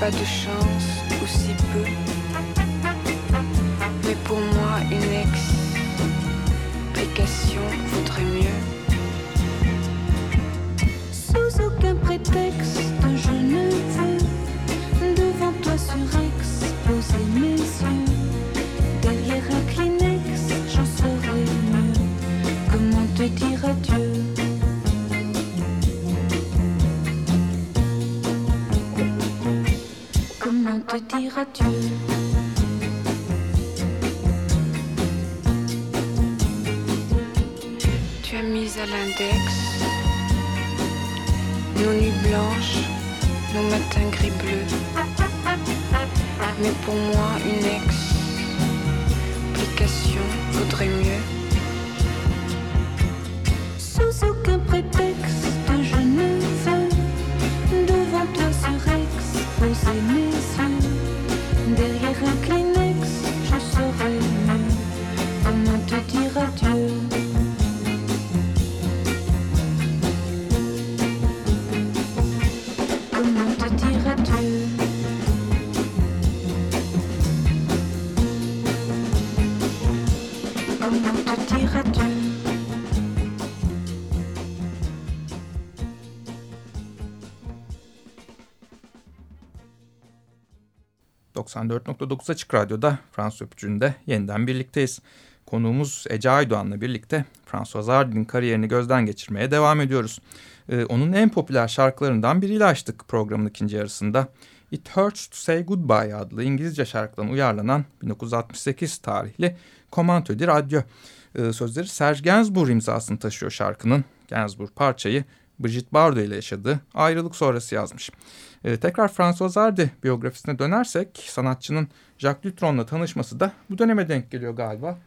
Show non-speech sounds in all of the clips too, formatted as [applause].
pas de chance, ou si peu. Mais pour moi, une explication te dire. Tu as mis à l'index nos nuits blanches, nos matins gris bleus. Mais pour moi, une explication 94.9 Açık Radyo'da Fransız Öpücüğü'nde yeniden birlikteyiz. Konuğumuz Ece Aydoğan'la birlikte François Hardy'nin kariyerini gözden geçirmeye devam ediyoruz. Ee, onun en popüler şarkılarından biriyle açtık programın ikinci yarısında. It Hurts to Say Goodbye adlı İngilizce şarkıdan uyarlanan 1968 tarihli Komantö di Radyo. Ee, sözleri Serge Gainsbourg imzasını taşıyor şarkının. Gainsbourg parçayı Brigitte Bardot ile yaşadığı ayrılık sonrası yazmış. Ee, tekrar François Hardy biyografisine dönersek sanatçının Jacques Dutron'la tanışması da bu döneme denk geliyor galiba.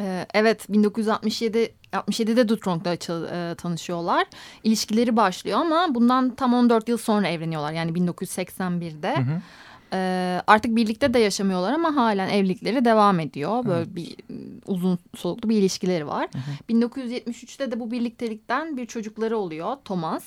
Ee, evet 1967 67'de Dutronk'la e, tanışıyorlar. İlişkileri başlıyor ama bundan tam 14 yıl sonra evleniyorlar. Yani 1981'de. Hı hı. Ee, artık birlikte de yaşamıyorlar ama halen evlilikleri devam ediyor. Böyle evet. bir uzun soluklu bir ilişkileri var. Hı hı. 1973'te de bu birliktelikten bir çocukları oluyor Thomas.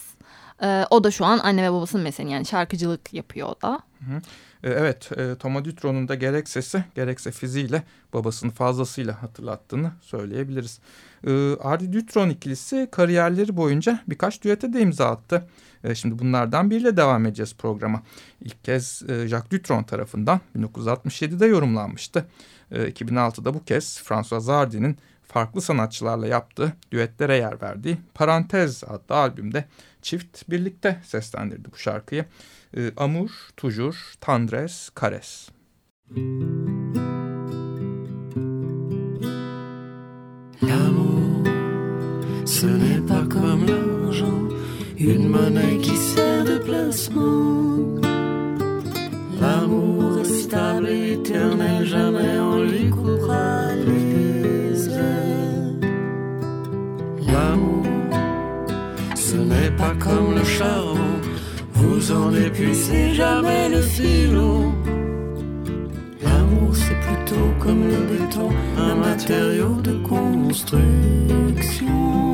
Ee, o da şu an anne ve babasının mesleği yani şarkıcılık yapıyor o da. Hı hı. Ee, evet, e, Thomas Dutron'un da gerek sesi gerekse fiziğiyle babasını fazlasıyla hatırlattığını söyleyebiliriz. Ee, Ardi Dutron ikilisi kariyerleri boyunca birkaç düete de imza attı. Ee, şimdi bunlardan biriyle devam edeceğiz programa. İlk kez e, Jacques Dutron tarafından 1967'de yorumlanmıştı. Ee, 2006'da bu kez François Hardy'nin farklı sanatçılarla yaptığı düetlere yer verdiği Parantez adlı albümde çift birlikte seslendirdi bu şarkıyı. Amour, Toujours, Tendresse, Caresse. L'amour, monnaie qui sert de placement. L'amour stable et éternel, jamais on lui coupera les ailes. L'amour, ce n'est pas comme le charbon vous en épuisez jamais le filon. L'amour c'est plutôt comme le béton, un matériau de construction.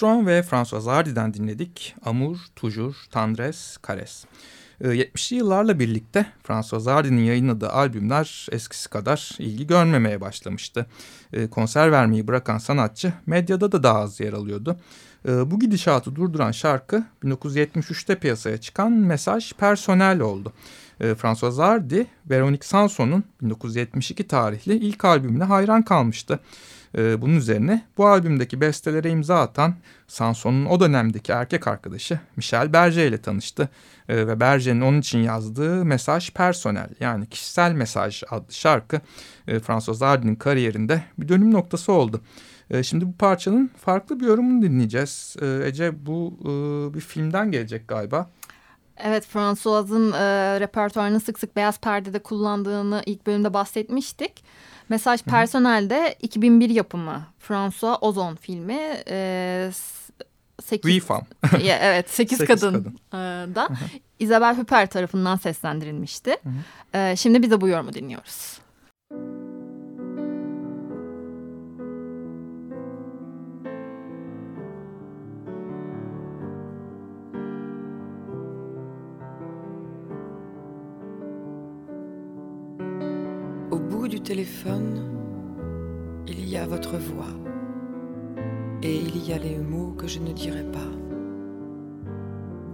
Dutronc ve François Hardy'den dinledik. Amour, Toujours, Tendres, Cares. 70'li ee, yıllarla birlikte François Hardy'nin yayınladığı albümler eskisi kadar ilgi görmemeye başlamıştı. Ee, konser vermeyi bırakan sanatçı medyada da daha az yer alıyordu. Ee, bu gidişatı durduran şarkı 1973'te piyasaya çıkan Mesaj Personel oldu. François Hardy, Veronique Sanson'un 1972 tarihli ilk albümüne hayran kalmıştı. E, bunun üzerine bu albümdeki bestelere imza atan Sanson'un o dönemdeki erkek arkadaşı Michel Berger ile tanıştı. E, ve Berger'in onun için yazdığı Mesaj Personel yani Kişisel Mesaj adlı şarkı e, François kariyerinde bir dönüm noktası oldu. E, şimdi bu parçanın farklı bir yorumunu dinleyeceğiz. Ece bu e, bir filmden gelecek galiba. Evet François'ın e, repertuarını sık sık beyaz perdede kullandığını ilk bölümde bahsetmiştik. Mesaj Personel'de 2001 yapımı François Ozon filmi. E, 8, We Fam. [laughs] evet 8, 8 kadın, kadın. E, da Isabel Huppert tarafından seslendirilmişti. E, şimdi biz de bu yorumu dinliyoruz. Il y a votre voix. Et il y a les mots que je ne dirai pas.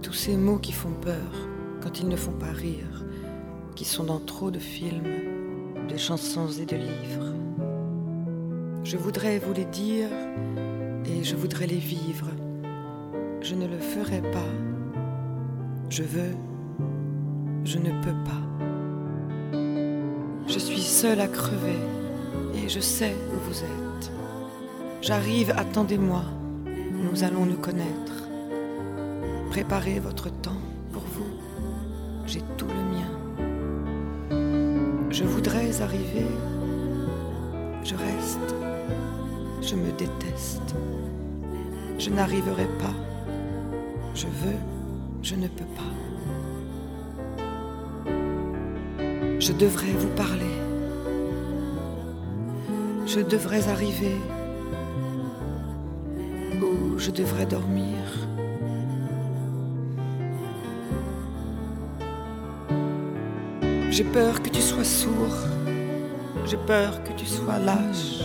Tous ces mots qui font peur quand ils ne font pas rire, qui sont dans trop de films, de chansons et de livres. Je voudrais vous les dire et je voudrais les vivre. Je ne le ferai pas. Je veux, je ne peux pas. Je suis seule à crever et je sais où vous êtes. J'arrive, attendez-moi, nous allons nous connaître. Préparez votre temps pour vous, j'ai tout le mien. Je voudrais arriver, je reste, je me déteste. Je n'arriverai pas, je veux, je ne peux pas. Je devrais vous parler. Je devrais arriver. Ou je devrais dormir. J'ai peur que tu sois sourd. J'ai peur que tu sois lâche.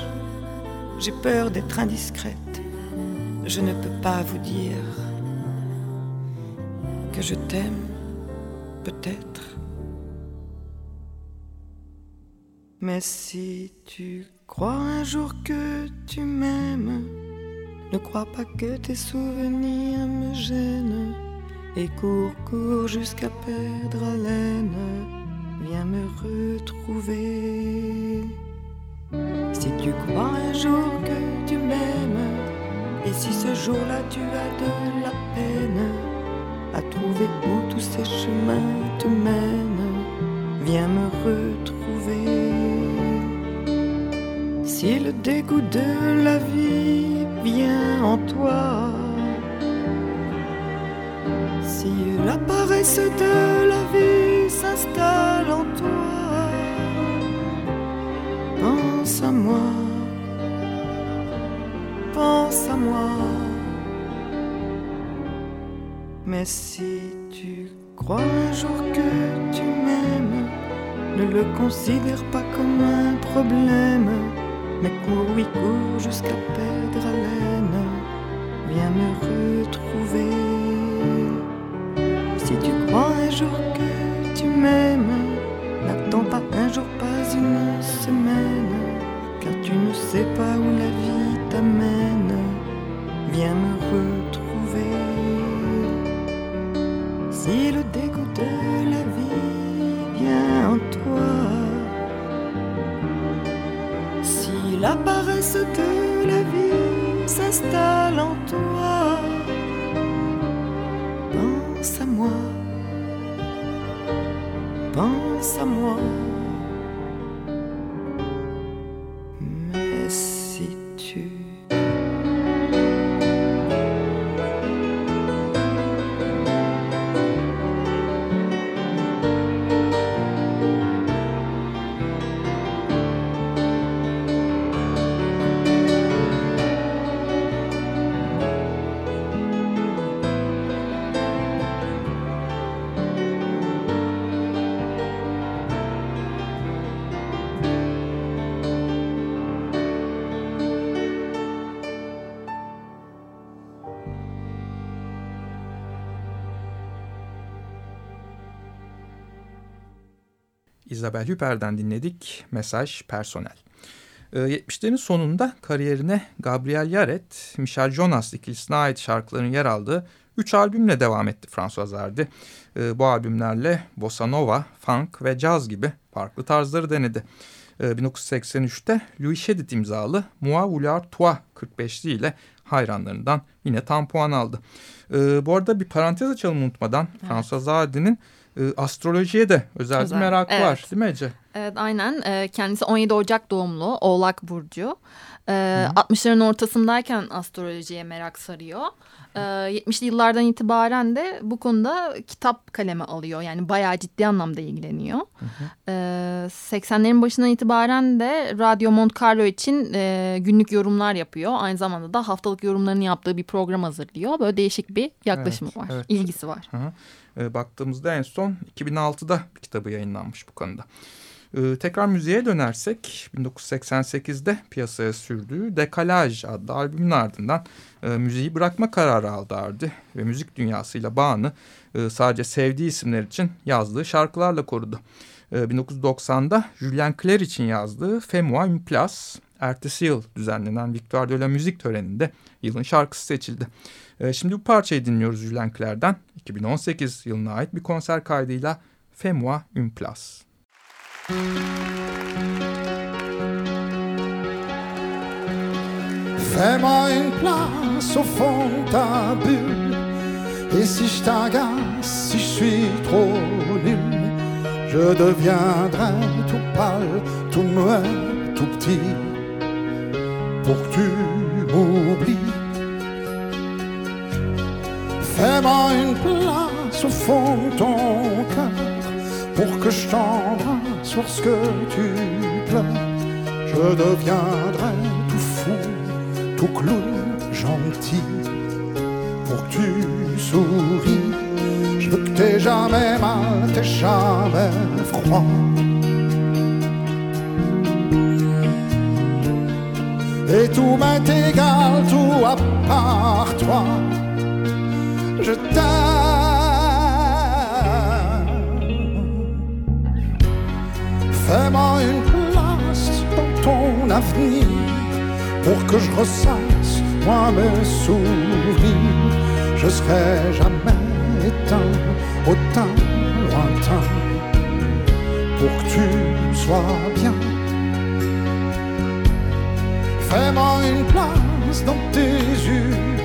J'ai peur d'être indiscrète. Je ne peux pas vous dire que je t'aime, peut-être. Mais si tu crois un jour que tu m'aimes, ne crois pas que tes souvenirs me gênent. Et cours, cours jusqu'à perdre haleine, viens me retrouver. Si tu crois un jour que tu m'aimes, et si ce jour-là tu as de la peine à trouver où tous ces chemins te mènent, viens me retrouver. Si le dégoût de la vie vient en toi, si la paresse de la vie s'installe en toi, pense à moi, pense à moi. Mais si tu crois un jour que tu m'aimes, ne le considère pas comme un problème, mais cours, oui, cours jusqu'à perdre. Viens me retrouver. Si tu crois un jour que tu m'aimes, n'attends pas un jour, pas une semaine, car tu ne sais pas où la vie Isabel Hüper'den dinledik. Mesaj personel. 70'lerin ee, sonunda kariyerine Gabriel Yaret, Michel Jonas ikilisine ait şarkıların yer aldığı 3 albümle devam etti François Hardy. Ee, bu albümlerle bossa nova, funk ve caz gibi farklı tarzları denedi. 1983'te ee, Louis Shedid imzalı Moi Vouloir Toi 45'li ile hayranlarından yine tam puan aldı. Bu arada bir parantez açalım unutmadan. Evet. François Hardy'nin e, astrolojiye de özel, özel. bir merakı evet. var değil mi Ece? Evet aynen e, kendisi 17 Ocak doğumlu Oğlak Burcu. E, 60'ların ortasındayken astrolojiye merak sarıyor. E, 70'li yıllardan itibaren de bu konuda kitap kaleme alıyor. Yani bayağı ciddi anlamda ilgileniyor. Hı hı. E, 80'lerin başından itibaren de Radyo Monte Carlo için e, günlük yorumlar yapıyor. Aynı zamanda da haftalık yorumlarını yaptığı bir program hazırlıyor. Böyle değişik bir yaklaşımı evet, var, evet. ilgisi var. Hı hı e, baktığımızda en son 2006'da bir kitabı yayınlanmış bu konuda. E, tekrar müziğe dönersek 1988'de piyasaya sürdüğü Dekalaj adlı albümün ardından e, müziği bırakma kararı aldı Ardi ve müzik dünyasıyla bağını e, sadece sevdiği isimler için yazdığı şarkılarla korudu. E, 1990'da Julien Clerc için yazdığı Fais-moi une place ertesi yıl düzenlenen Victoire de la Müzik töreninde yılın şarkısı seçildi. Ee, şimdi bu parçayı dinliyoruz Julien Clerc'den. 2018 yılına ait bir konser kaydıyla une place. Fais-moi une place au fond de ta bulle. Et si je t'agace, si je suis trop nul, je deviendrai tout pâle, tout muet, tout petit, pour que tu m'oublies. Fais-moi une place au fond de ton cœur pour que je t'embrasse lorsque tu pleures. Je deviendrai tout fou, tout clown, gentil pour que tu souris. Je veux que t'aies jamais mal, t'aies jamais froid. Et tout m'est égal, tout à part toi je t'aime. Fais-moi une place dans ton avenir pour que je ressasse moi mes souvenirs. Je serai jamais éteint, autant lointain pour que tu sois bien. Fais-moi une place dans tes yeux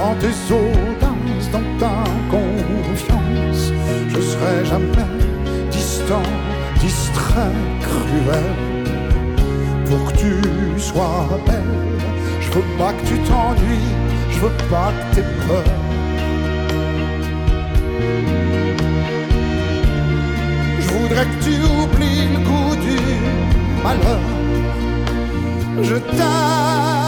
dans tes audaces, dans ta confiance. Je serai jamais distant, distrait, cruel, pour que tu sois belle. Je veux pas que tu t'ennuies, je veux pas que t'aies peur. Je voudrais que tu oublies le goût du malheur. Je t'aime.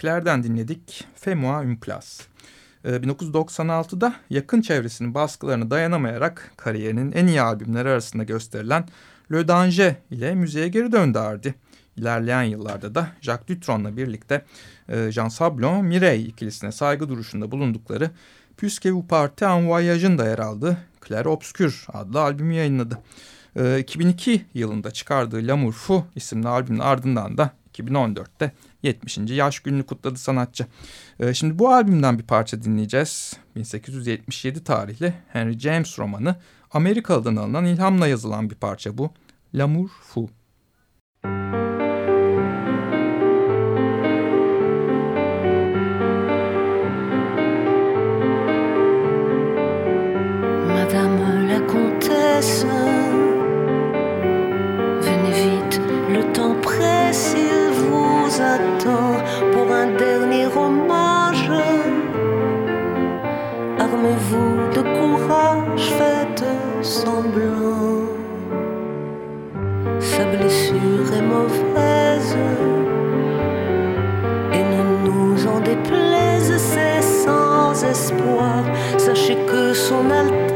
Claire'den dinledik une place. 1996'da yakın çevresinin baskılarına dayanamayarak kariyerinin en iyi albümleri arasında gösterilen Le Danger ile müziğe geri döndü Ardi. İlerleyen yıllarda da Jacques Dutron'la birlikte e, Jean Sablon, Mireille ikilisine saygı duruşunda bulundukları Puisque vous partez en voyage'ın da yer aldığı Claire Obscure adlı albümü yayınladı. 2002 e, yılında çıkardığı L'amour fou isimli albümün ardından da 2014'te 70. yaş gününü kutladı sanatçı. Ee, şimdi bu albümden bir parça dinleyeceğiz. 1877 tarihli Henry James romanı Amerikalı'dan alınan ilhamla yazılan bir parça bu. L'amour fou. Madame la comtesse pour un dernier hommage. Armez-vous de courage, faites semblant. Sa blessure est mauvaise et ne nous en déplaise, c'est sans espoir. Sachez que son Altesse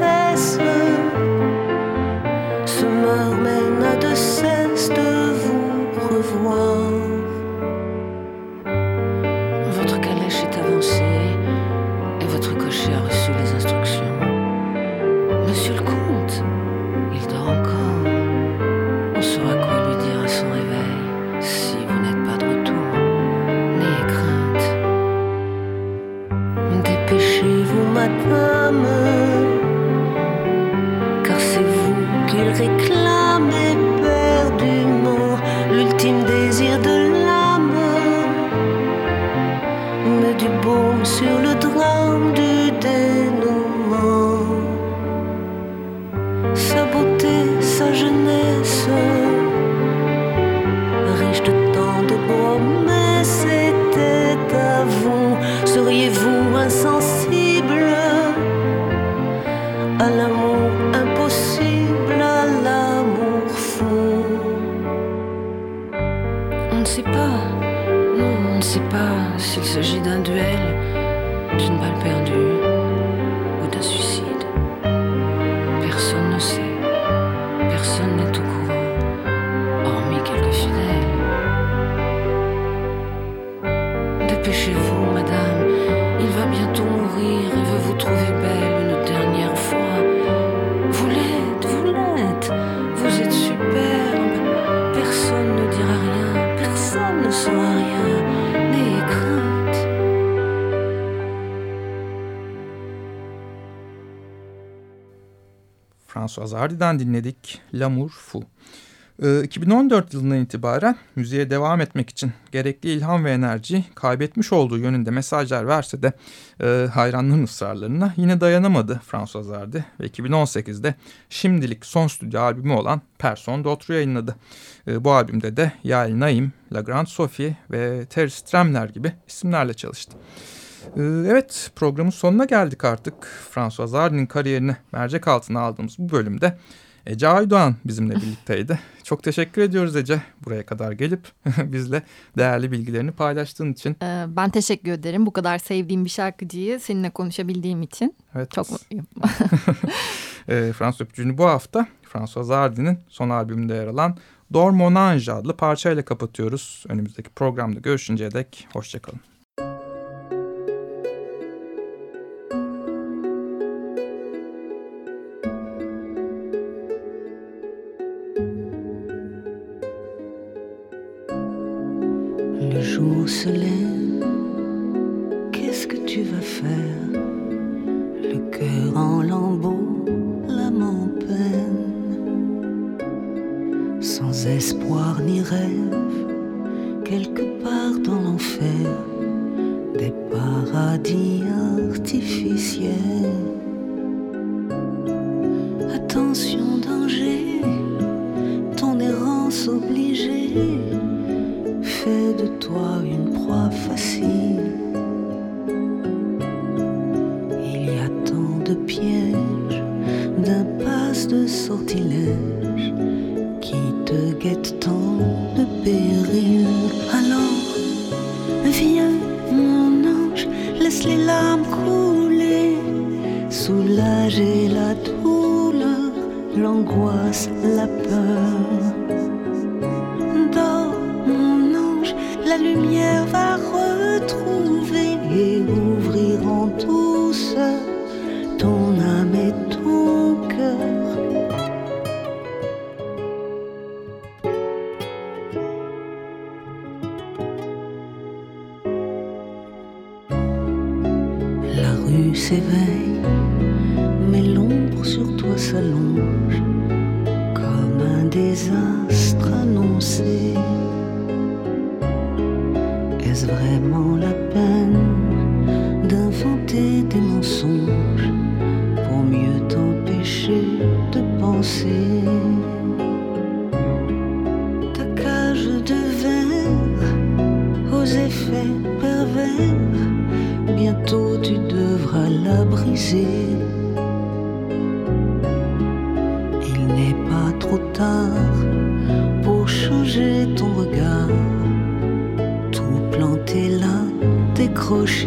c'est vous qu'il réclame Hardy'den dinledik L'amour fou. 2014 ee, yılından itibaren müziğe devam etmek için gerekli ilham ve enerji kaybetmiş olduğu yönünde mesajlar verse de e, hayranlığın ısrarlarına yine dayanamadı François Hardy ve 2018'de şimdilik son stüdyo albümü olan Person d'Autre yayınladı. E, bu albümde de Yael Naim, La Grande Sophie ve Terry Stremler gibi isimlerle çalıştı. Ee, evet programın sonuna geldik artık. François Hardy'nin kariyerini mercek altına aldığımız bu bölümde Ece Aydoğan bizimle birlikteydi. [laughs] Çok teşekkür ediyoruz Ece buraya kadar gelip [laughs] bizle değerli bilgilerini paylaştığın için. Ee, ben teşekkür ederim bu kadar sevdiğim bir şarkıcıyı seninle konuşabildiğim için. Evet. Çok mutluyum. [laughs] e, Fransız öpücüğünü bu hafta François Hardy'nin son albümünde yer alan Dormonange adlı parçayla kapatıyoruz. Önümüzdeki programda görüşünceye dek hoşçakalın. Se lève, qu'est-ce que tu vas faire? Le cœur en lambeaux, l'âme en peine, sans espoir ni rêve, Alors, viens, mon ange, laisse les larmes couler, soulager la douleur, l'angoisse, la peur. Vraiment la peine d'inventer des mensonges pour mieux t'empêcher de penser? Ta cage de verre aux effets pervers, bientôt tu devras la briser. 不是